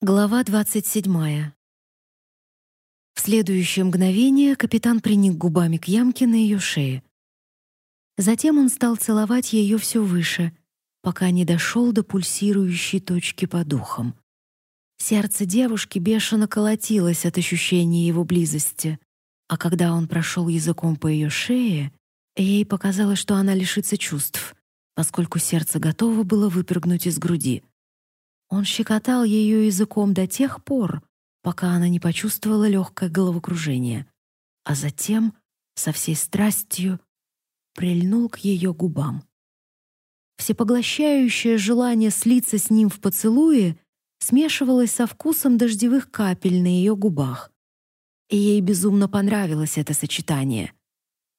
Глава 27. В следующее мгновение капитан приник губами к ямке на ее шее. Затем он стал целовать ее все выше, пока не дошел до пульсирующей точки под духом. Сердце девушки бешено колотилось от ощущения его близости, а когда он прошел языком по ее шее, ей показалось, что она лишится чувств, поскольку сердце готово было выпрыгнуть из груди. Он щекотал ее языком до тех пор, пока она не почувствовала легкое головокружение, а затем со всей страстью прильнул к ее губам. Всепоглощающее желание слиться с ним в поцелуе смешивалось со вкусом дождевых капель на ее губах. И ей безумно понравилось это сочетание.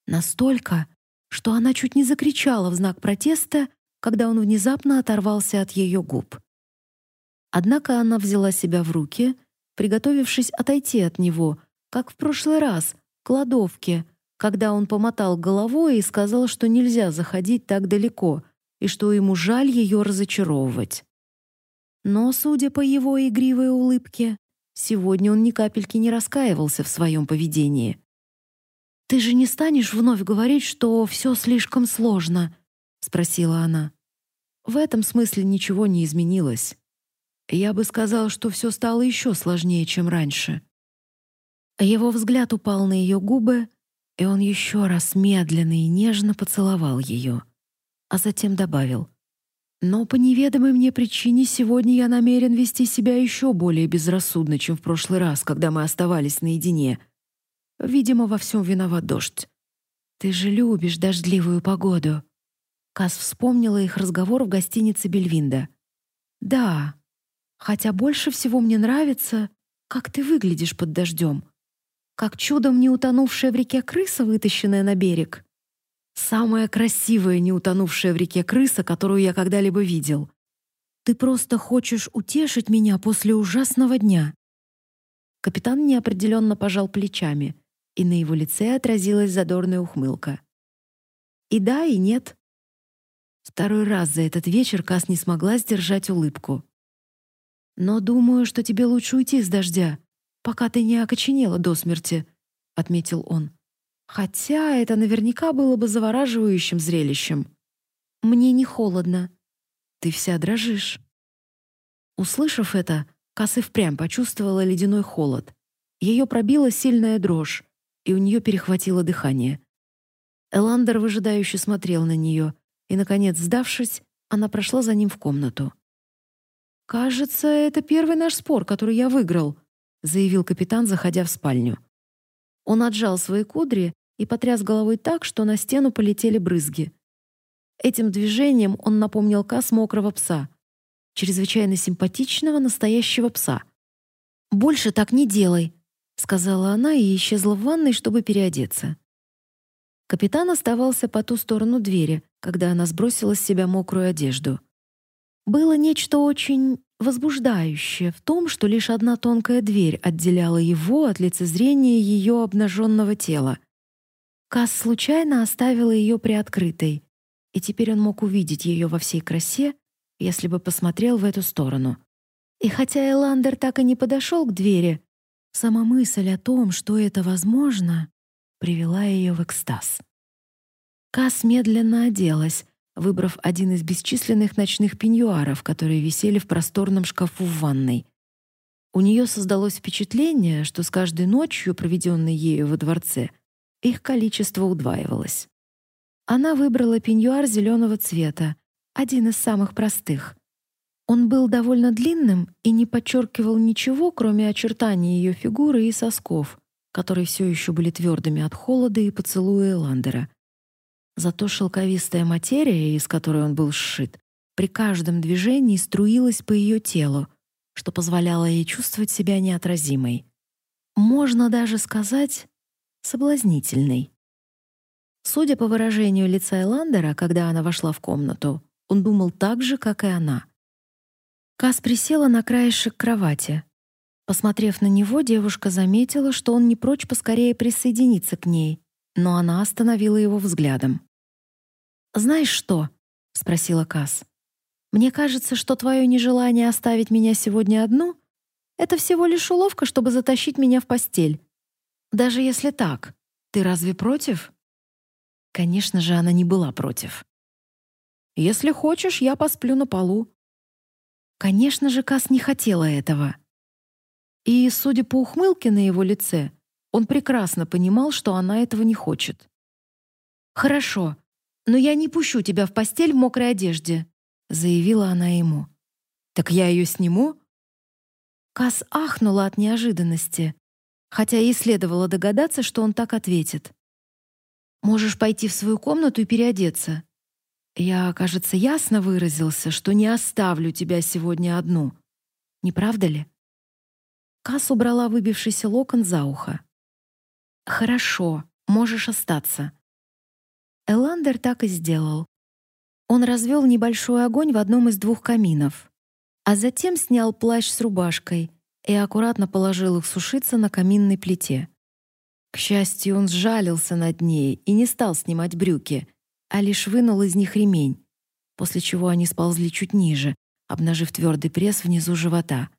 Настолько, что она чуть не закричала в знак протеста, когда он внезапно оторвался от ее губ. Однако она взяла себя в руки, приготовившись отойти от него, как в прошлый раз, к кладовке, когда он помотал головой и сказал, что нельзя заходить так далеко и что ему жаль ее разочаровывать. Но, судя по его игривой улыбке, сегодня он ни капельки не раскаивался в своем поведении. «Ты же не станешь вновь говорить, что все слишком сложно?» — спросила она. В этом смысле ничего не изменилось. Я бы сказал, что все стало еще сложнее, чем раньше. Его взгляд упал на ее губы, и он еще раз медленно и нежно поцеловал ее, а затем добавил: "Но по неведомой мне причине сегодня я намерен вести себя еще более безрассудно, чем в прошлый раз, когда мы оставались наедине. Видимо, во всем виноват дождь. Ты же любишь дождливую погоду". Кас вспомнила их разговор в гостинице Бельвинда. "Да", Хотя больше всего мне нравится, как ты выглядишь под дождем. Как чудом не утонувшая в реке крыса, вытащенная на берег. Самая красивая не утонувшая в реке крыса, которую я когда-либо видел. Ты просто хочешь утешить меня после ужасного дня. Капитан неопределенно пожал плечами, и на его лице отразилась задорная ухмылка. И да, и нет. Второй раз за этот вечер Кас не смогла сдержать улыбку. Но думаю, что тебе лучше уйти с дождя, пока ты не окоченела до смерти, отметил он. Хотя это наверняка было бы завораживающим зрелищем. Мне не холодно. Ты вся дрожишь. Услышав это, Касс и впрямь почувствовала ледяной холод. Ее пробила сильная дрожь, и у нее перехватило дыхание. Эландер выжидающе смотрел на нее, и наконец, сдавшись, она прошла за ним в комнату. «Кажется, это первый наш спор, который я выиграл», — заявил капитан, заходя в спальню. Он отжал свои кудри и потряс головой так, что на стену полетели брызги. Этим движением он напомнил Кас мокрого пса, чрезвычайно симпатичного настоящего пса. «Больше так не делай», — сказала она и исчезла в ванной, чтобы переодеться. Капитан оставался по ту сторону двери, когда она сбросила с себя мокрую одежду. Было нечто очень возбуждающее в том, что лишь одна тонкая дверь отделяла его от лицезрения ее обнаженного тела. Кас случайно оставила ее приоткрытой, и теперь он мог увидеть ее во всей красе, если бы посмотрел в эту сторону. И хотя Эландер так и не подошел к двери, сама мысль о том, что это возможно, привела ее в экстаз. Кас медленно оделась, выбрав один из бесчисленных ночных пеньюаров, которые висели в просторном шкафу в ванной. У нее создалось впечатление, что с каждой ночью, проведенной ею во дворце, их количество удваивалось. Она выбрала пеньюар зеленого цвета, один из самых простых. Он был довольно длинным и не подчеркивал ничего, кроме очертаний ее фигуры и сосков, которые все еще были твердыми от холода и поцелуя Эландера. Зато шелковистая материя, из которой он был сшит, при каждом движении струилась по ее телу, что позволяло ей чувствовать себя неотразимой. Можно даже сказать, соблазнительной. Судя по выражению лица Эландера, когда она вошла в комнату, он думал так же, как и она. Кас присела на краешек кровати. Посмотрев на него, девушка заметила, что он не прочь поскорее присоединиться к ней, но она остановила его взглядом. «Знаешь что?» — спросила Кас. «Мне кажется, что твое нежелание оставить меня сегодня одну Это всего лишь уловка, чтобы затащить меня в постель. Даже если так, ты разве против?» Конечно же, она не была против. «Если хочешь, я посплю на полу». Конечно же, Кас не хотела этого. И, судя по ухмылке на его лице, он прекрасно понимал, что она этого не хочет. «Хорошо, но я не пущу тебя в постель в мокрой одежде», заявила она ему. «Так я ее сниму?» Кас ахнула от неожиданности, хотя и следовало догадаться, что он так ответит. «Можешь пойти в свою комнату и переодеться. Я, кажется, ясно выразился, что не оставлю тебя сегодня одну. Не правда ли?» Кас убрала выбившийся локон за ухо. «Хорошо, можешь остаться». Эландер так и сделал. Он развел небольшой огонь в одном из двух каминов, а затем снял плащ с рубашкой и аккуратно положил их сушиться на каминной плите. К счастью, он сжалился над ней и не стал снимать брюки, а лишь вынул из них ремень, после чего они сползли чуть ниже, обнажив твердый пресс внизу живота.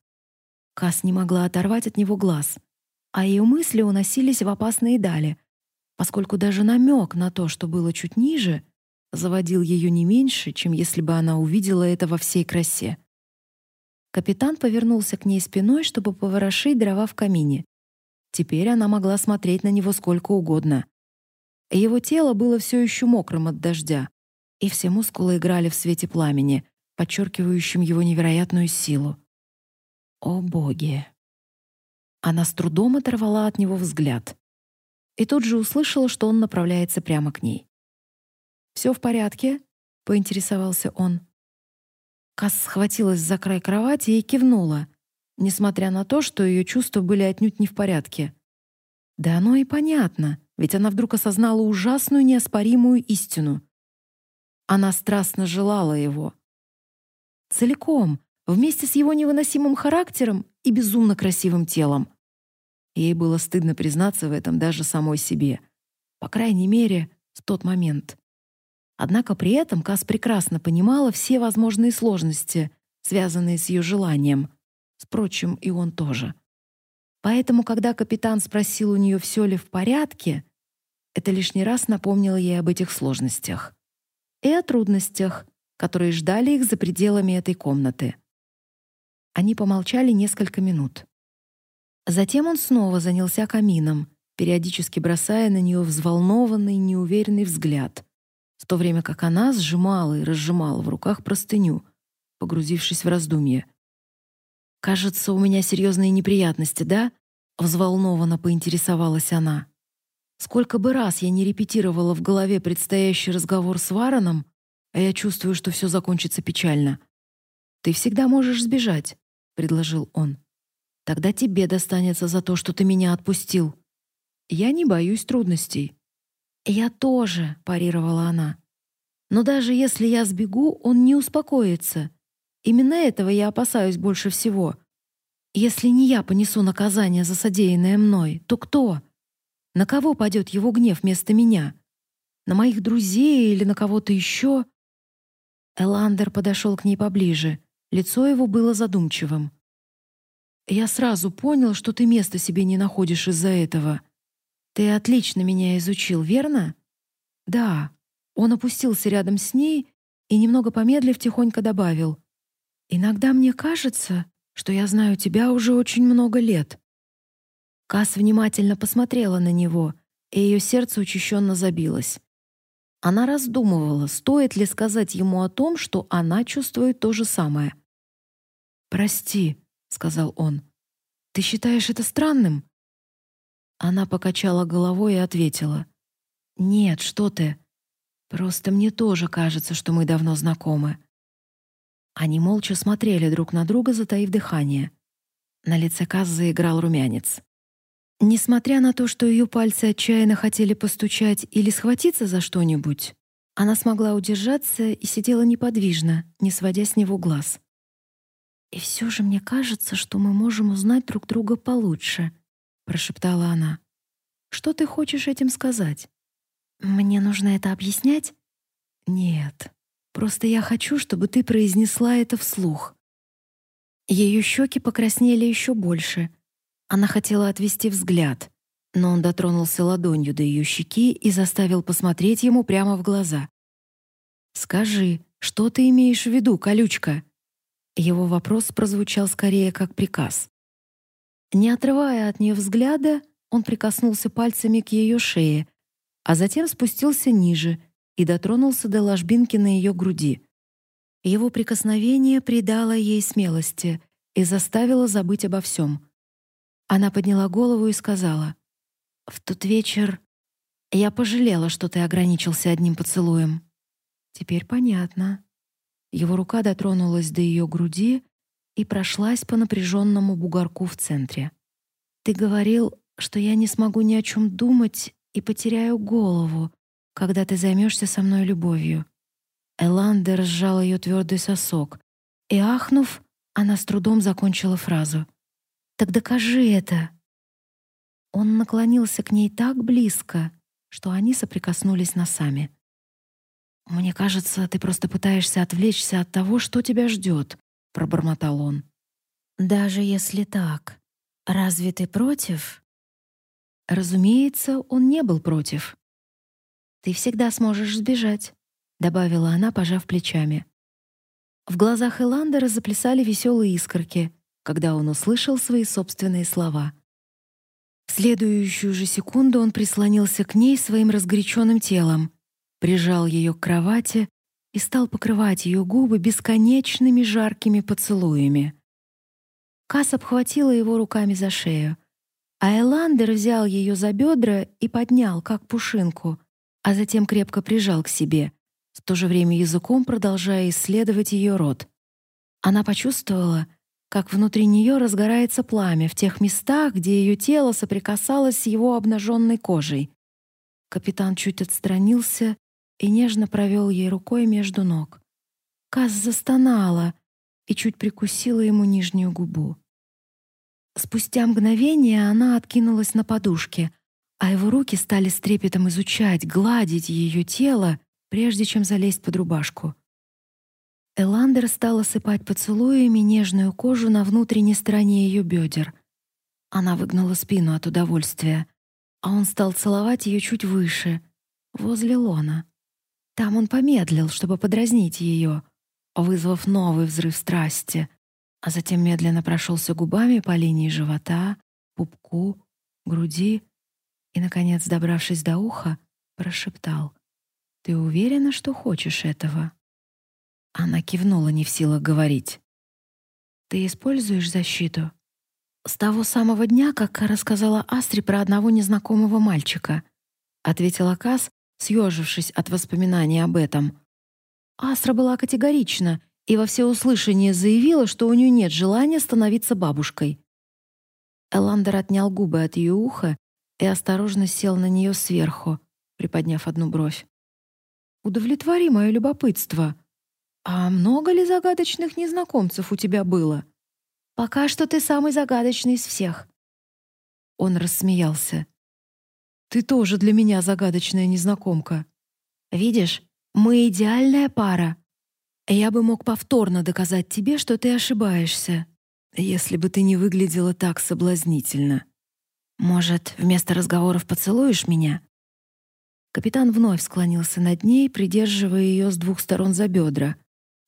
Кас не могла оторвать от него глаз, а ее мысли уносились в опасные дали, поскольку даже намек на то, что было чуть ниже, заводил ее не меньше, чем если бы она увидела это во всей красе. Капитан повернулся к ней спиной, чтобы поворошить дрова в камине. Теперь она могла смотреть на него сколько угодно. Его тело было все еще мокрым от дождя, и все мускулы играли в свете пламени, подчеркивающем его невероятную силу. О боги! Она с трудом оторвала от него взгляд и тут же услышала, что он направляется прямо к ней. «Все в порядке?» — поинтересовался он. Касс схватилась за край кровати и кивнула, несмотря на то, что ее чувства были отнюдь не в порядке. Да оно и понятно, ведь она вдруг осознала ужасную неоспоримую истину. Она страстно желала его. Целиком, вместе с его невыносимым характером и безумно красивым телом. Ей было стыдно признаться в этом даже самой себе. По крайней мере, в тот момент. Однако при этом Кас прекрасно понимала все возможные сложности, связанные с ее желанием. Впрочем, и он тоже. Поэтому, когда капитан спросил у нее, все ли в порядке, это лишний раз напомнило ей об этих сложностях. И о трудностях, которые ждали их за пределами этой комнаты. Они помолчали несколько минут. Затем он снова занялся камином, периодически бросая на нее взволнованный, неуверенный взгляд, в то время как она сжимала и разжимала в руках простыню, погрузившись в раздумье. «Кажется, у меня серьезные неприятности, да?» — взволнованно поинтересовалась она. «Сколько бы раз я не репетировала в голове предстоящий разговор с Вараном, а я чувствую, что все закончится печально. Ты всегда можешь сбежать», — предложил он. «Тогда тебе достанется за то, что ты меня отпустил. Я не боюсь трудностей». «Я тоже», — парировала она. «Но даже если я сбегу, он не успокоится. Именно этого я опасаюсь больше всего. Если не я понесу наказание за содеянное мной, то кто? На кого пойдет его гнев вместо меня? На моих друзей или на кого-то еще?» Эландер подошел к ней поближе. Лицо его было задумчивым. «Я сразу понял, что ты места себе не находишь из-за этого. Ты отлично меня изучил, верно?» «Да». Он опустился рядом с ней и, немного помедлив, тихонько добавил. «Иногда мне кажется, что я знаю тебя уже очень много лет». Кас внимательно посмотрела на него, и ее сердце учащенно забилось. Она раздумывала, стоит ли сказать ему о том, что она чувствует то же самое. «Прости», — сказал он. «Ты считаешь это странным?» Она покачала головой и ответила. «Нет, что ты. Просто мне тоже кажется, что мы давно знакомы». Они молча смотрели друг на друга, затаив дыхание. На лице Казы заиграл румянец. Несмотря на то, что ее пальцы отчаянно хотели постучать или схватиться за что-нибудь, она смогла удержаться и сидела неподвижно, не сводя с него глаз. «И все же мне кажется, что мы можем узнать друг друга получше», — прошептала она. «Что ты хочешь этим сказать? Мне нужно это объяснять?» «Нет, просто я хочу, чтобы ты произнесла это вслух». Ее щеки покраснели еще больше. Она хотела отвести взгляд, но он дотронулся ладонью до ее щеки и заставил посмотреть ему прямо в глаза. «Скажи, что ты имеешь в виду, колючка?» Его вопрос прозвучал скорее как приказ. Не отрывая от нее взгляда, он прикоснулся пальцами к ее шее, а затем спустился ниже и дотронулся до ложбинки на ее груди. Его прикосновение придало ей смелости и заставило забыть обо всем. Она подняла голову и сказала: "В тот вечер я пожалела, что ты ограничился одним поцелуем. Теперь понятно". Его рука дотронулась до ее груди и прошлась по напряженному бугорку в центре. Ты говорил, что я не смогу ни о чем думать и потеряю голову, когда ты займешься со мной любовью. Эландер сжал ее твердый сосок, и ахнув, она с трудом закончила фразу. Так докажи это. Он наклонился к ней так близко, что они соприкоснулись носами. Мне кажется, ты просто пытаешься отвлечься от того, что тебя ждет, пробормотал он. Даже если так, разве ты против? Разумеется, он не был против. Ты всегда сможешь сбежать добавила она, пожав плечами. В глазах Эландера заплясали веселые искорки, когда он услышал свои собственные слова. В следующую же секунду он прислонился к ней своим разгоряченным телом, прижал ее к кровати и стал покрывать ее губы бесконечными жаркими поцелуями. Кас обхватила его руками за шею, а Эландер взял ее за бедра и поднял, как пушинку, а затем крепко прижал к себе, в то же время языком продолжая исследовать ее рот. Она почувствовала, как внутри нее разгорается пламя в тех местах, где ее тело соприкасалось с его обнаженной кожей. Капитан чуть отстранился и нежно провел ей рукой между ног. Каз застонала и чуть прикусила ему нижнюю губу. Спустя мгновение она откинулась на подушке, а его руки стали с трепетом изучать, гладить ее тело, прежде чем залезть под рубашку. Эландер стала сыпать поцелуями нежную кожу на внутренней стороне ее бедер. Она выгнула спину от удовольствия, а он стал целовать ее чуть выше, возле лона. Там он помедлил, чтобы подразнить ее, вызвав новый взрыв страсти, а затем медленно прошелся губами по линии живота, пупку, груди и, наконец, добравшись до уха, прошептал — ты уверена, что хочешь этого? Она кивнула, не в силах говорить. Ты используешь защиту? С того самого дня, как рассказала Астри про одного незнакомого мальчика, ответила Кас, съежившись от воспоминаний об этом. Астра была категорична и во всеуслышание заявила, что у нее нет желания становиться бабушкой. Эландер отнял губы от ее уха и осторожно сел на нее сверху, приподняв одну бровь. Удовлетвори мое любопытство. А много ли загадочных незнакомцев у тебя было? Пока что ты самый загадочный из всех. Он рассмеялся. Ты тоже для меня загадочная незнакомка. Видишь, мы идеальная пара. Я бы мог повторно доказать тебе, что ты ошибаешься, если бы ты не выглядела так соблазнительно. Может, вместо разговоров поцелуешь меня? Капитан вновь склонился над ней, придерживая ее с двух сторон за бедра.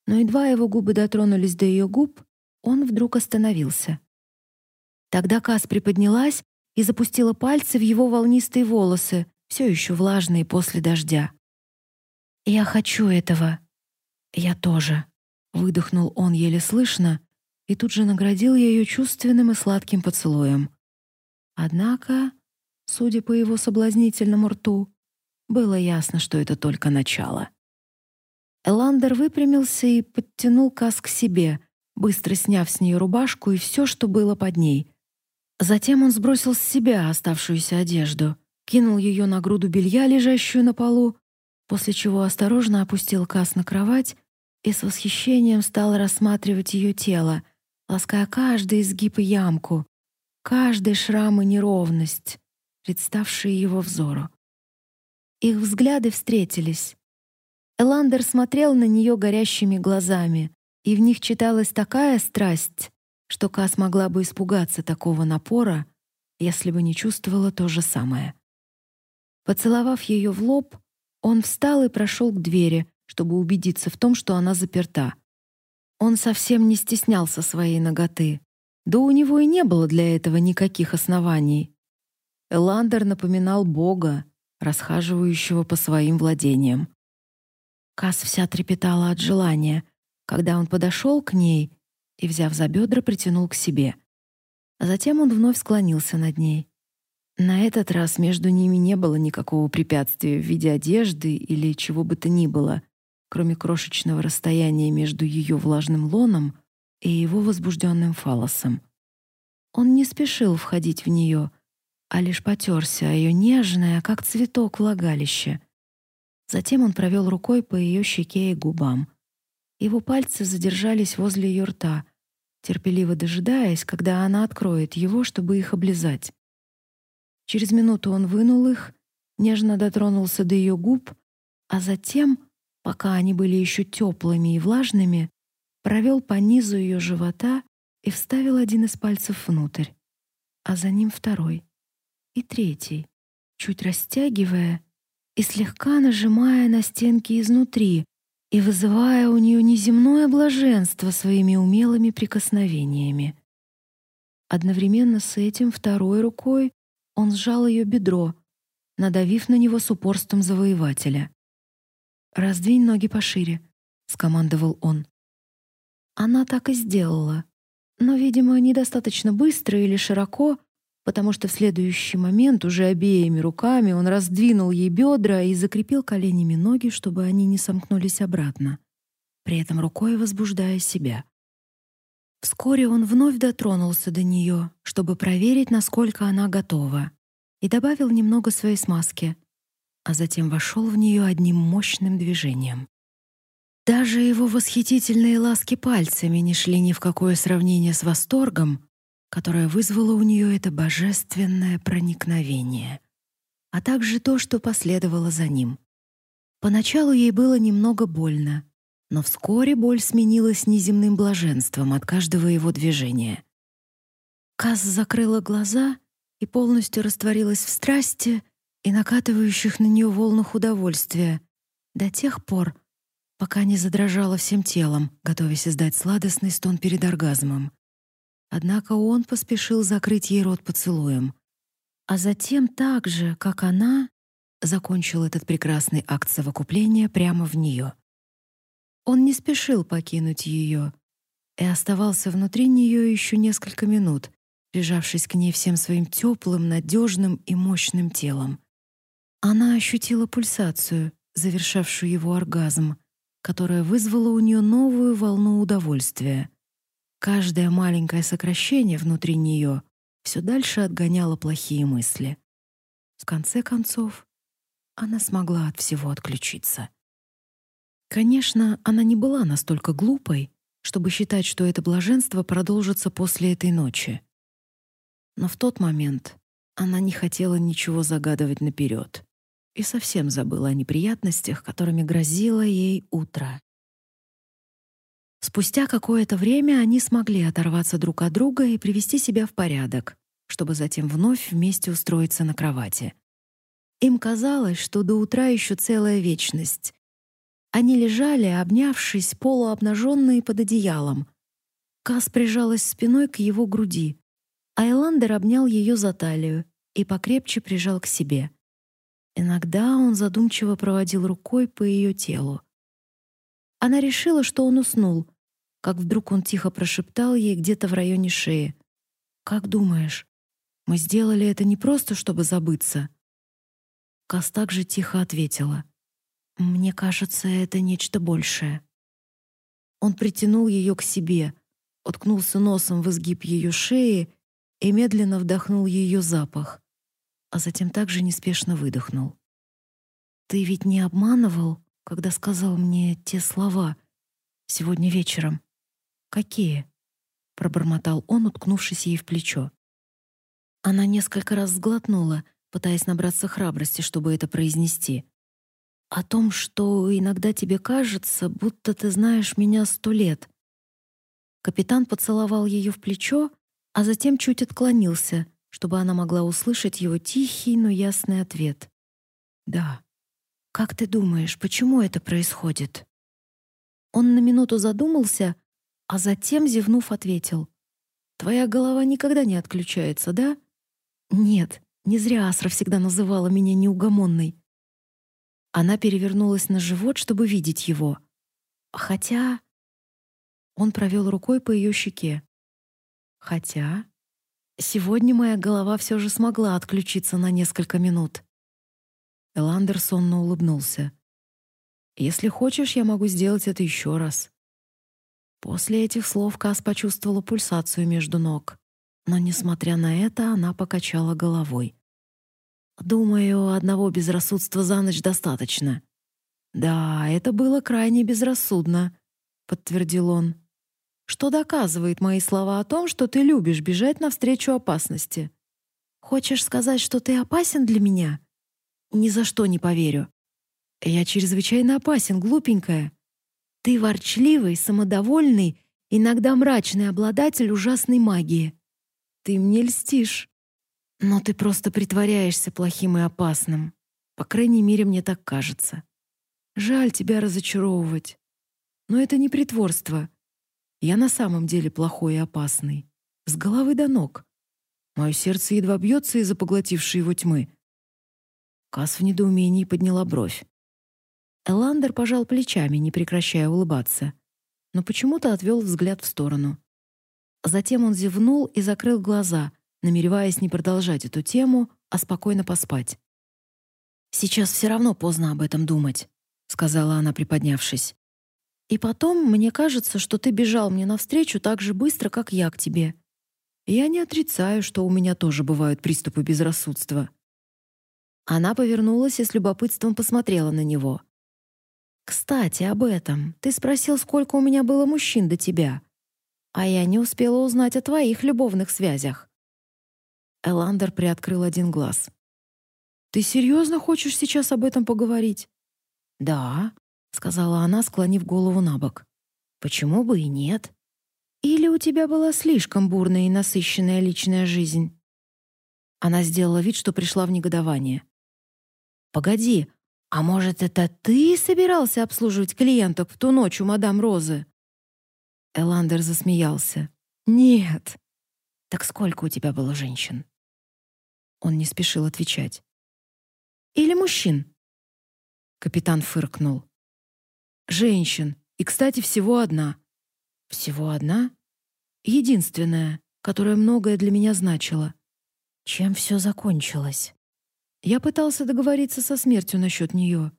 Но едва его губы дотронулись до ее губ, он вдруг остановился. Тогда Кас приподнялась и запустила пальцы в его волнистые волосы, все еще влажные после дождя. «Я хочу этого». «Я тоже», — выдохнул он еле слышно и тут же наградил ее чувственным и сладким поцелуем. Однако, судя по его соблазнительному рту, было ясно, что это только начало. Эландер выпрямился и подтянул Кас к себе, быстро сняв с нее рубашку и все, что было под ней. Затем он сбросил с себя оставшуюся одежду, кинул ее на груду белья, лежащую на полу, после чего осторожно опустил Кас на кровать и с восхищением стал рассматривать ее тело, лаская каждый изгиб и ямку, каждый шрам и неровность, представшие его взору. Их взгляды встретились. Эландер смотрел на нее горящими глазами, и в них читалась такая страсть, что Кас могла бы испугаться такого напора, если бы не чувствовала то же самое. Поцеловав ее в лоб, он встал и прошел к двери, чтобы убедиться в том, что она заперта. Он совсем не стеснялся своей ноготы. Да у него и не было для этого никаких оснований. Эландер напоминал бога, расхаживающего по своим владениям. Кас вся трепетала от желания, когда он подошел к ней и, взяв за бедра, притянул к себе. Затем он вновь склонился над ней. На этот раз между ними не было никакого препятствия в виде одежды или чего бы то ни было, кроме крошечного расстояния между ее влажным лоном и его возбужденным фалосом. Он не спешил входить в нее, а лишь потерся о ее нежное, как цветок, влагалище. Затем он провел рукой по ее щеке и губам. Его пальцы задержались возле ее рта, терпеливо дожидаясь, когда она откроет его, чтобы их облизать. Через минуту он вынул их, нежно дотронулся до ее губ, а затем пока они были еще теплыми и влажными, провел по низу ее живота и вставил один из пальцев внутрь, а за ним второй и третий, чуть растягивая и слегка нажимая на стенки изнутри и вызывая у нее неземное блаженство своими умелыми прикосновениями. Одновременно с этим второй рукой он сжал ее бедро, надавив на него с упорством завоевателя. «Раздвинь ноги пошире», — скомандовал он. Она так и сделала, но, видимо, недостаточно быстро или широко, потому что в следующий момент уже обеими руками он раздвинул ей бедра и закрепил коленями ноги, чтобы они не сомкнулись обратно, при этом рукой возбуждая себя. Вскоре он вновь дотронулся до нее, чтобы проверить, насколько она готова, и добавил немного своей смазки, а затем вошел в нее одним мощным движением. Даже его восхитительные ласки пальцами не шли ни в какое сравнение с восторгом, которое вызвало у нее это божественное проникновение, а также то, что последовало за ним. Поначалу ей было немного больно, но вскоре боль сменилась неземным блаженством от каждого его движения. Каз закрыла глаза и полностью растворилась в страсти, и накатывающих на нее волнах удовольствия до тех пор, пока не задрожала всем телом, готовясь издать сладостный стон перед оргазмом. Однако он поспешил закрыть ей рот поцелуем, а затем так же, как она, закончил этот прекрасный акт совокупления прямо в нее. Он не спешил покинуть ее и оставался внутри нее еще несколько минут, прижавшись к ней всем своим теплым, надежным и мощным телом. Она ощутила пульсацию, завершавшую его оргазм, которая вызвала у нее новую волну удовольствия. Каждое маленькое сокращение внутри нее все дальше отгоняло плохие мысли. В конце концов, она смогла от всего отключиться. Конечно, она не была настолько глупой, чтобы считать, что это блаженство продолжится после этой ночи. Но в тот момент она не хотела ничего загадывать наперед и совсем забыла о неприятностях, которыми грозило ей утро. Спустя какое-то время они смогли оторваться друг от друга и привести себя в порядок, чтобы затем вновь вместе устроиться на кровати. Им казалось, что до утра еще целая вечность. Они лежали, обнявшись, полуобнаженные под одеялом. Кас прижалась спиной к его груди, а Эландер обнял ее за талию и покрепче прижал к себе — Иногда он задумчиво проводил рукой по ее телу. Она решила, что он уснул, как вдруг он тихо прошептал ей где-то в районе шеи. «Как думаешь, мы сделали это не просто, чтобы забыться?» Кас также тихо ответила. «Мне кажется, это нечто большее». Он притянул ее к себе, уткнулся носом в изгиб ее шеи и медленно вдохнул ее запах а затем также неспешно выдохнул. «Ты ведь не обманывал, когда сказал мне те слова сегодня вечером?» «Какие?» — пробормотал он, уткнувшись ей в плечо. Она несколько раз сглотнула, пытаясь набраться храбрости, чтобы это произнести. «О том, что иногда тебе кажется, будто ты знаешь меня сто лет». Капитан поцеловал ее в плечо, а затем чуть отклонился, чтобы она могла услышать его тихий, но ясный ответ. «Да. Как ты думаешь, почему это происходит?» Он на минуту задумался, а затем, зевнув, ответил. «Твоя голова никогда не отключается, да?» «Нет, не зря Асра всегда называла меня неугомонной». Она перевернулась на живот, чтобы видеть его. Хотя... Он провел рукой по ее щеке. Хотя... Сегодня моя голова все же смогла отключиться на несколько минут. Эландер сонно улыбнулся. «Если хочешь, я могу сделать это еще раз». После этих слов Кас почувствовала пульсацию между ног. Но, несмотря на это, она покачала головой. «Думаю, одного безрассудства за ночь достаточно». «Да, это было крайне безрассудно», — подтвердил он что доказывает мои слова о том, что ты любишь бежать навстречу опасности. Хочешь сказать, что ты опасен для меня? Ни за что не поверю. Я чрезвычайно опасен, глупенькая. Ты ворчливый, самодовольный, иногда мрачный обладатель ужасной магии. Ты мне льстишь. Но ты просто притворяешься плохим и опасным. По крайней мере, мне так кажется. Жаль тебя разочаровывать. Но это не притворство. Я на самом деле плохой и опасный. С головы до ног. Мое сердце едва бьется из-за поглотившей его тьмы. Кас в недоумении подняла бровь. Эландер пожал плечами, не прекращая улыбаться, но почему-то отвел взгляд в сторону. Затем он зевнул и закрыл глаза, намереваясь не продолжать эту тему, а спокойно поспать. «Сейчас все равно поздно об этом думать», — сказала она, приподнявшись. И потом, мне кажется, что ты бежал мне навстречу так же быстро, как я к тебе. Я не отрицаю, что у меня тоже бывают приступы безрассудства. Она повернулась и с любопытством посмотрела на него. Кстати, об этом. Ты спросил, сколько у меня было мужчин до тебя. А я не успела узнать о твоих любовных связях. Эландер приоткрыл один глаз. Ты серьезно хочешь сейчас об этом поговорить? Да сказала она, склонив голову набок. Почему бы и нет? Или у тебя была слишком бурная и насыщенная личная жизнь? Она сделала вид, что пришла в негодование. Погоди, а может, это ты собирался обслуживать клиенток в ту ночь у мадам Розы? Эландер засмеялся. Нет. Так сколько у тебя было женщин? Он не спешил отвечать. Или мужчин? Капитан фыркнул женщин, и, кстати, всего одна. Всего одна? Единственная, которая многое для меня значила. Чем все закончилось? Я пытался договориться со смертью насчет нее.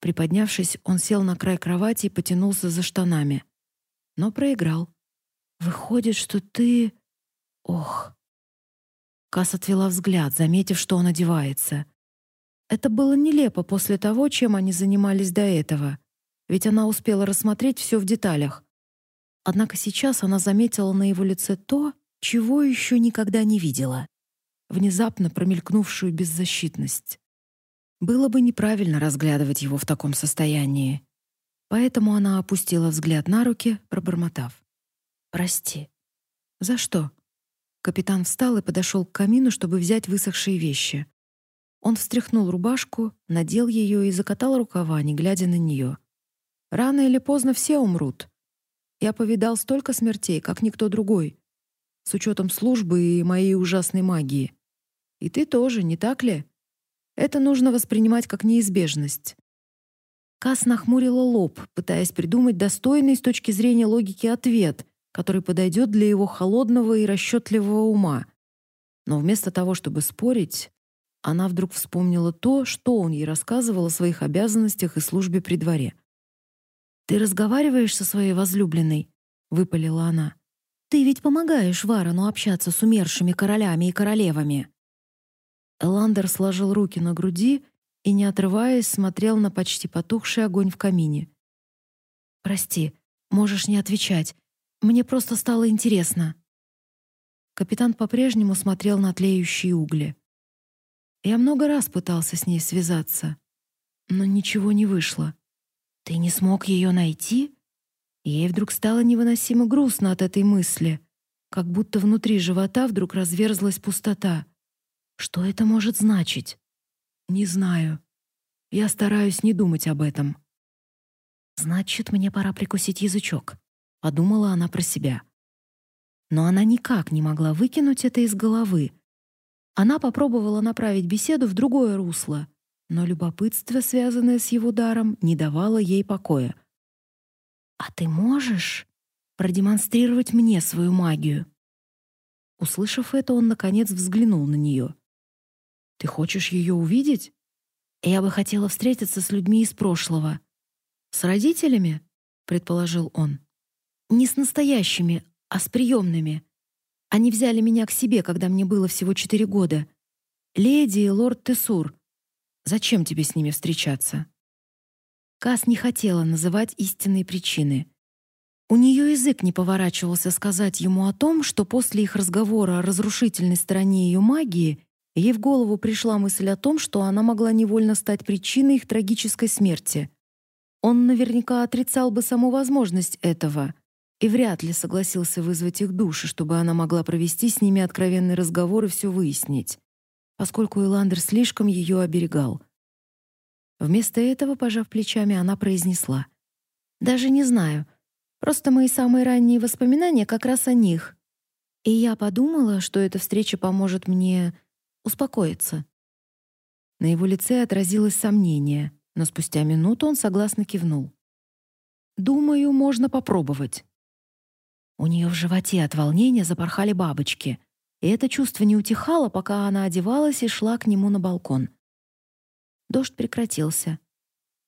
Приподнявшись, он сел на край кровати и потянулся за штанами. Но проиграл. Выходит, что ты... Ох. Кас отвела взгляд, заметив, что он одевается. Это было нелепо после того, чем они занимались до этого ведь она успела рассмотреть все в деталях. Однако сейчас она заметила на его лице то, чего еще никогда не видела. Внезапно промелькнувшую беззащитность. Было бы неправильно разглядывать его в таком состоянии. Поэтому она опустила взгляд на руки, пробормотав. «Прости». «За что?» Капитан встал и подошел к камину, чтобы взять высохшие вещи. Он встряхнул рубашку, надел ее и закатал рукава, не глядя на нее. Рано или поздно все умрут. Я повидал столько смертей, как никто другой, с учетом службы и моей ужасной магии. И ты тоже, не так ли? Это нужно воспринимать как неизбежность. Кас нахмурила лоб, пытаясь придумать достойный с точки зрения логики ответ, который подойдет для его холодного и расчетливого ума. Но вместо того, чтобы спорить, она вдруг вспомнила то, что он ей рассказывал о своих обязанностях и службе при дворе. «Ты разговариваешь со своей возлюбленной?» — выпалила она. «Ты ведь помогаешь Варану общаться с умершими королями и королевами». Эландер сложил руки на груди и, не отрываясь, смотрел на почти потухший огонь в камине. «Прости, можешь не отвечать. Мне просто стало интересно». Капитан по-прежнему смотрел на тлеющие угли. Я много раз пытался с ней связаться, но ничего не вышло. Ты не смог ее найти? Ей вдруг стало невыносимо грустно от этой мысли, как будто внутри живота вдруг разверзлась пустота. Что это может значить? Не знаю. Я стараюсь не думать об этом. Значит, мне пора прикусить язычок, подумала она про себя. Но она никак не могла выкинуть это из головы. Она попробовала направить беседу в другое русло, но любопытство, связанное с его даром, не давало ей покоя. «А ты можешь продемонстрировать мне свою магию?» Услышав это, он, наконец, взглянул на нее. «Ты хочешь ее увидеть?» «Я бы хотела встретиться с людьми из прошлого». «С родителями?» — предположил он. «Не с настоящими, а с приемными. Они взяли меня к себе, когда мне было всего четыре года. Леди и лорд Тессур. Зачем тебе с ними встречаться?» Кас не хотела называть истинные причины. У нее язык не поворачивался сказать ему о том, что после их разговора о разрушительной стороне ее магии ей в голову пришла мысль о том, что она могла невольно стать причиной их трагической смерти. Он наверняка отрицал бы саму возможность этого и вряд ли согласился вызвать их души, чтобы она могла провести с ними откровенный разговор и все выяснить, поскольку Иландер слишком ее оберегал. Вместо этого, пожав плечами, она произнесла: "Даже не знаю. Просто мои самые ранние воспоминания как раз о них. И я подумала, что эта встреча поможет мне успокоиться". На его лице отразилось сомнение, но спустя минуту он согласно кивнул. "Думаю, можно попробовать". У нее в животе от волнения запорхали бабочки, и это чувство не утихало, пока она одевалась и шла к нему на балкон. Дождь прекратился.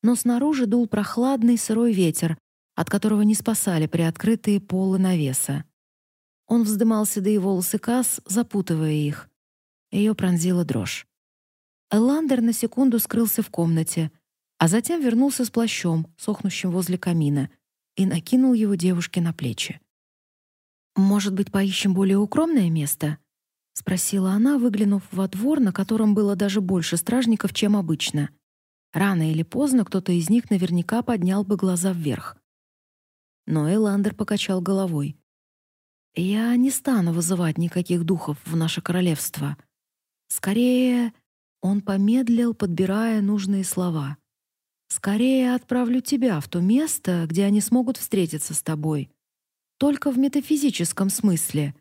Но снаружи дул прохладный сырой ветер, от которого не спасали приоткрытые полы навеса. Он вздымался до его волосы Касс, запутывая их. Ее пронзила дрожь. Элландер на секунду скрылся в комнате, а затем вернулся с плащом, сохнущим возле камина, и накинул его девушке на плечи. «Может быть, поищем более укромное место?» — спросила она, выглянув во двор, на котором было даже больше стражников, чем обычно. Рано или поздно кто-то из них наверняка поднял бы глаза вверх. Но Эландер покачал головой. «Я не стану вызывать никаких духов в наше королевство. Скорее...» Он помедлил, подбирая нужные слова. «Скорее отправлю тебя в то место, где они смогут встретиться с тобой. Только в метафизическом смысле»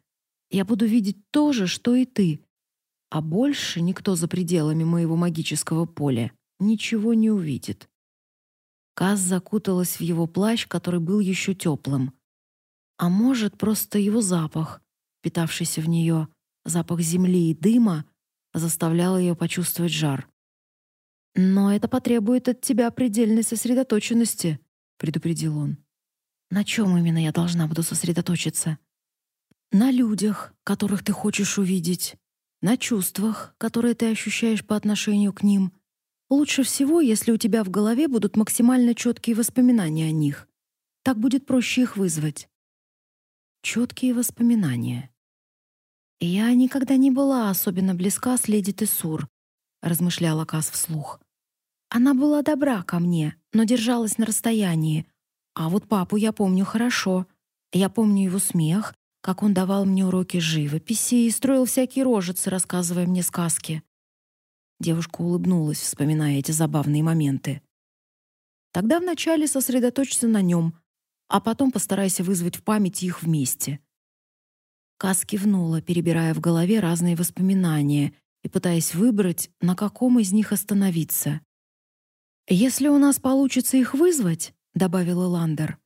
я буду видеть то же, что и ты. А больше никто за пределами моего магического поля ничего не увидит. Каз закуталась в его плащ, который был еще теплым. А может, просто его запах, питавшийся в нее, запах земли и дыма, заставлял ее почувствовать жар. «Но это потребует от тебя предельной сосредоточенности», — предупредил он. «На чем именно я должна буду сосредоточиться?» на людях, которых ты хочешь увидеть, на чувствах, которые ты ощущаешь по отношению к ним. Лучше всего, если у тебя в голове будут максимально четкие воспоминания о них. Так будет проще их вызвать. Четкие воспоминания. Я никогда не была особенно близка с леди Тессур, размышляла Кас вслух. Она была добра ко мне, но держалась на расстоянии. А вот папу я помню хорошо. Я помню его смех, как он давал мне уроки живописи и строил всякие рожицы, рассказывая мне сказки. Девушка улыбнулась, вспоминая эти забавные моменты. Тогда вначале сосредоточься на нем, а потом постарайся вызвать в памяти их вместе. Кас кивнула, перебирая в голове разные воспоминания и пытаясь выбрать, на каком из них остановиться. «Если у нас получится их вызвать», — добавила Ландер,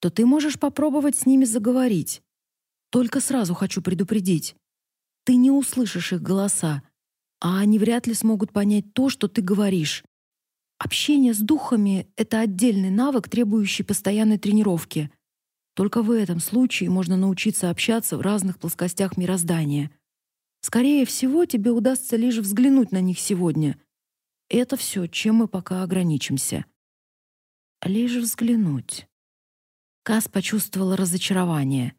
«то ты можешь попробовать с ними заговорить. Только сразу хочу предупредить. Ты не услышишь их голоса, а они вряд ли смогут понять то, что ты говоришь. Общение с духами — это отдельный навык, требующий постоянной тренировки. Только в этом случае можно научиться общаться в разных плоскостях мироздания. Скорее всего, тебе удастся лишь взглянуть на них сегодня. Это все, чем мы пока ограничимся. Лишь взглянуть. Кас почувствовала разочарование.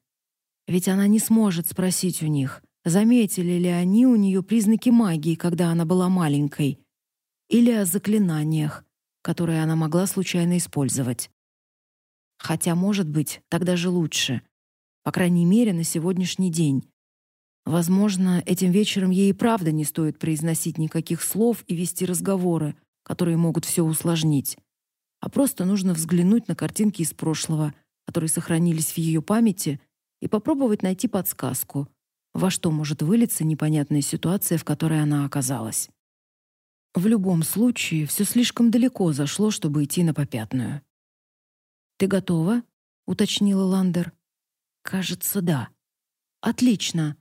Ведь она не сможет спросить у них, заметили ли они у нее признаки магии, когда она была маленькой, или о заклинаниях, которые она могла случайно использовать. Хотя, может быть, тогда же лучше. По крайней мере, на сегодняшний день. Возможно, этим вечером ей и правда не стоит произносить никаких слов и вести разговоры, которые могут все усложнить. А просто нужно взглянуть на картинки из прошлого, которые сохранились в ее памяти, и попробовать найти подсказку, во что может вылиться непонятная ситуация, в которой она оказалась. В любом случае, все слишком далеко зашло, чтобы идти на попятную. «Ты готова?» — уточнила Ландер. «Кажется, да». «Отлично.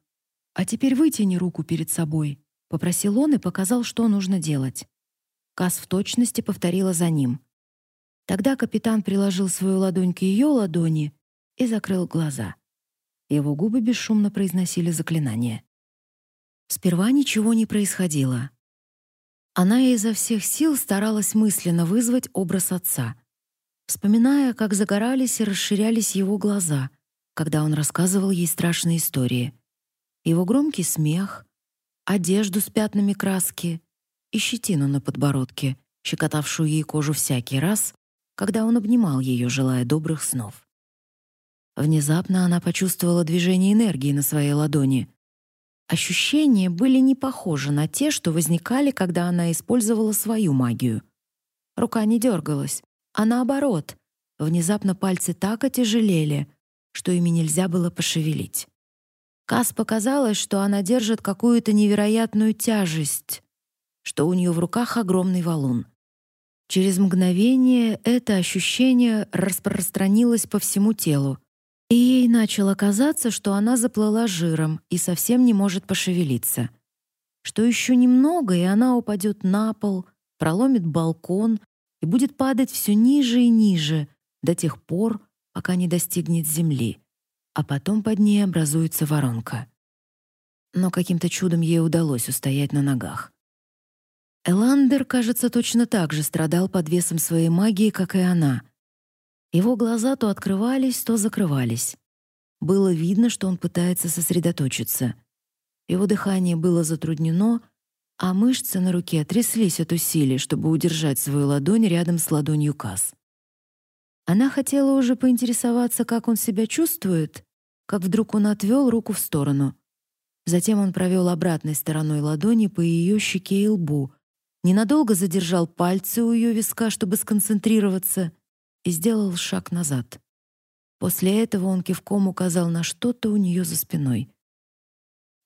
А теперь вытяни руку перед собой», — попросил он и показал, что нужно делать. Кас в точности повторила за ним. Тогда капитан приложил свою ладонь к ее ладони и закрыл глаза. Его губы бесшумно произносили заклинание. Сперва ничего не происходило. Она изо всех сил старалась мысленно вызвать образ отца, вспоминая, как загорались и расширялись его глаза, когда он рассказывал ей страшные истории. Его громкий смех, одежду с пятнами краски и щетину на подбородке, щекотавшую ей кожу всякий раз, когда он обнимал ее, желая добрых снов. Внезапно она почувствовала движение энергии на своей ладони, Ощущения были не похожи на те, что возникали, когда она использовала свою магию. Рука не дергалась, а наоборот, внезапно пальцы так отяжелели, что ими нельзя было пошевелить. Кас показалось, что она держит какую-то невероятную тяжесть, что у нее в руках огромный валун. Через мгновение это ощущение распространилось по всему телу, и ей начало казаться, что она заплыла жиром и совсем не может пошевелиться. Что еще немного, и она упадет на пол, проломит балкон будет падать все ниже и ниже до тех пор, пока не достигнет земли, а потом под ней образуется воронка. Но каким-то чудом ей удалось устоять на ногах. Эландер, кажется, точно так же страдал под весом своей магии, как и она — его глаза то открывались, то закрывались. Было видно, что он пытается сосредоточиться. Его дыхание было затруднено, а мышцы на руке тряслись от усилий, чтобы удержать свою ладонь рядом с ладонью Кас. Она хотела уже поинтересоваться, как он себя чувствует, как вдруг он отвел руку в сторону. Затем он провел обратной стороной ладони по ее щеке и лбу, ненадолго задержал пальцы у ее виска, чтобы сконцентрироваться — и сделал шаг назад. После этого он кивком указал на что-то у нее за спиной.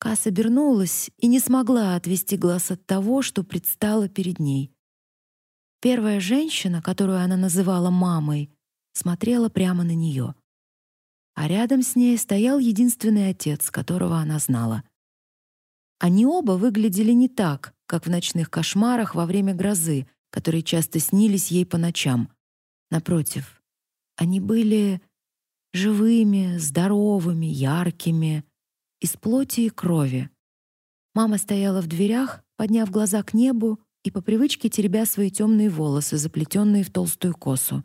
Касс обернулась и не смогла отвести глаз от того, что предстало перед ней. Первая женщина, которую она называла мамой, смотрела прямо на нее. А рядом с ней стоял единственный отец, которого она знала. Они оба выглядели не так, как в ночных кошмарах во время грозы, которые часто снились ей по ночам. Напротив, они были живыми, здоровыми, яркими, из плоти и крови. Мама стояла в дверях, подняв глаза к небу и по привычке теребя свои темные волосы, заплетенные в толстую косу.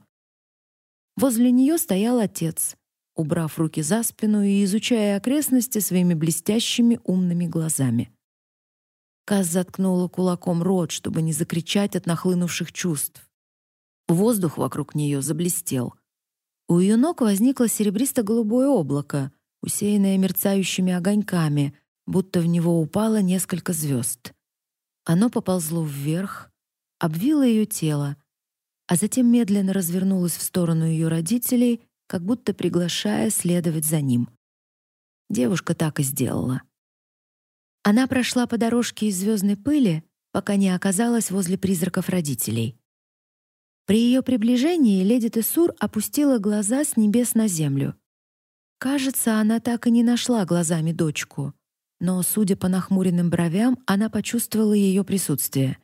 Возле нее стоял отец, убрав руки за спину и изучая окрестности своими блестящими умными глазами. Каз заткнула кулаком рот, чтобы не закричать от нахлынувших чувств. Воздух вокруг нее заблестел. У ее ног возникло серебристо-голубое облако, усеянное мерцающими огоньками, будто в него упало несколько звезд. Оно поползло вверх, обвило ее тело, а затем медленно развернулось в сторону ее родителей, как будто приглашая следовать за ним. Девушка так и сделала. Она прошла по дорожке из звездной пыли, пока не оказалась возле призраков родителей. При ее приближении леди Тессур опустила глаза с небес на землю. Кажется, она так и не нашла глазами дочку, но, судя по нахмуренным бровям, она почувствовала ее присутствие.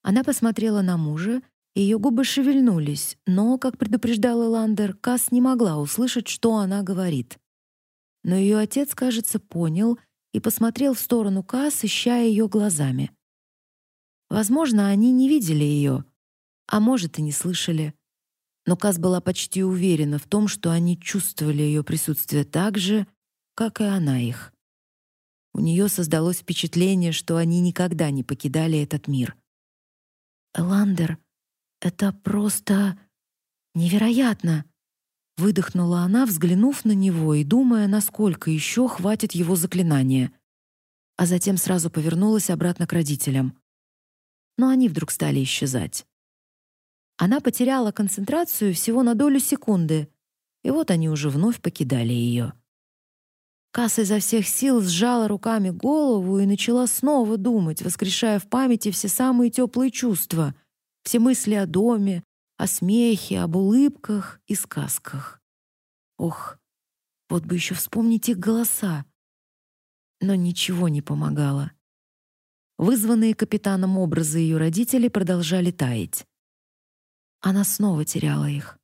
Она посмотрела на мужа, ее губы шевельнулись, но, как предупреждал Эландер, Кас не могла услышать, что она говорит. Но ее отец, кажется, понял и посмотрел в сторону Кас, ища ее глазами. Возможно, они не видели ее, а может, и не слышали. Но Каз была почти уверена в том, что они чувствовали ее присутствие так же, как и она их. У нее создалось впечатление, что они никогда не покидали этот мир. «Эландер, это просто невероятно!» Выдохнула она, взглянув на него и думая, насколько еще хватит его заклинания. А затем сразу повернулась обратно к родителям. Но они вдруг стали исчезать. Она потеряла концентрацию всего на долю секунды, и вот они уже вновь покидали ее. Касс изо всех сил сжала руками голову и начала снова думать, воскрешая в памяти все самые теплые чувства, все мысли о доме, о смехе, об улыбках и сказках. Ох, вот бы еще вспомнить их голоса. Но ничего не помогало. Вызванные капитаном образы ее родителей продолжали таять. Она снова теряла их.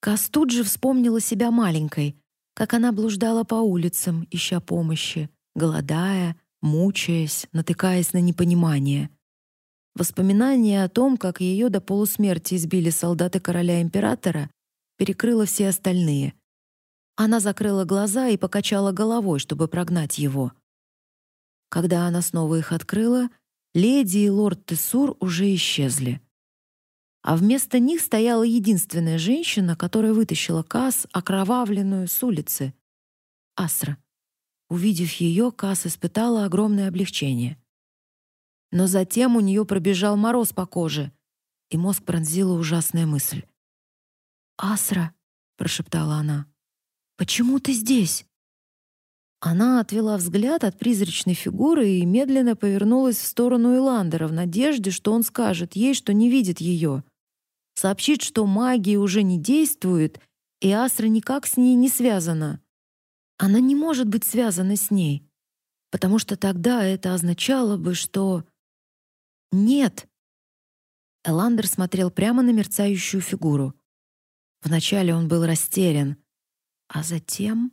Кас тут же вспомнила себя маленькой, как она блуждала по улицам, ища помощи, голодая, мучаясь, натыкаясь на непонимание. Воспоминание о том, как ее до полусмерти избили солдаты короля-императора, перекрыло все остальные. Она закрыла глаза и покачала головой, чтобы прогнать его. Когда она снова их открыла, леди и лорд Тессур уже исчезли а вместо них стояла единственная женщина, которая вытащила Кас, окровавленную с улицы. Асра. Увидев ее, Кас испытала огромное облегчение. Но затем у нее пробежал мороз по коже, и мозг пронзила ужасная мысль. «Асра», — прошептала она, — «почему ты здесь?» Она отвела взгляд от призрачной фигуры и медленно повернулась в сторону Иландера в надежде, что он скажет ей, что не видит ее сообщит, что магия уже не действует, и Асра никак с ней не связана. Она не может быть связана с ней, потому что тогда это означало бы, что... Нет. Эландер смотрел прямо на мерцающую фигуру. Вначале он был растерян, а затем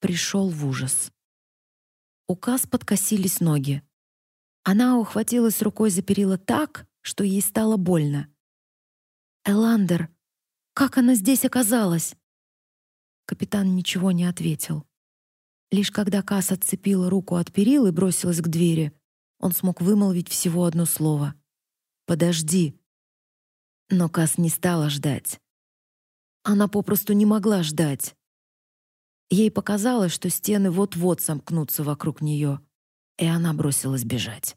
пришел в ужас. У Кас подкосились ноги. Она ухватилась рукой за перила так, что ей стало больно. Эландер, как она здесь оказалась?» Капитан ничего не ответил. Лишь когда Касс отцепила руку от перил и бросилась к двери, он смог вымолвить всего одно слово. «Подожди». Но Касс не стала ждать. Она попросту не могла ждать. Ей показалось, что стены вот-вот сомкнутся вокруг нее, и она бросилась бежать.